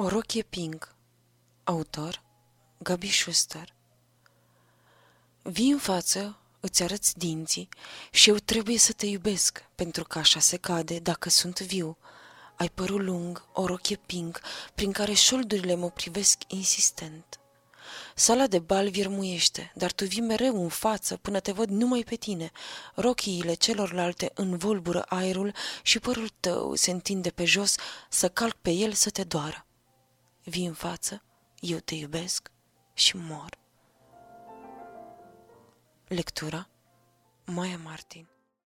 O rochie pink Autor Gabi Schuster Vii în față, îți arăți dinții și eu trebuie să te iubesc, pentru că așa se cade dacă sunt viu. Ai părul lung, o rochie pink, prin care șoldurile mă privesc insistent. Sala de bal virmuiește, dar tu vii mereu în față până te văd numai pe tine. Rochiile celorlalte învolbură aerul și părul tău se întinde pe jos să calc pe el să te doară. Vii în față, eu te iubesc și mor. Lectura Maia Martin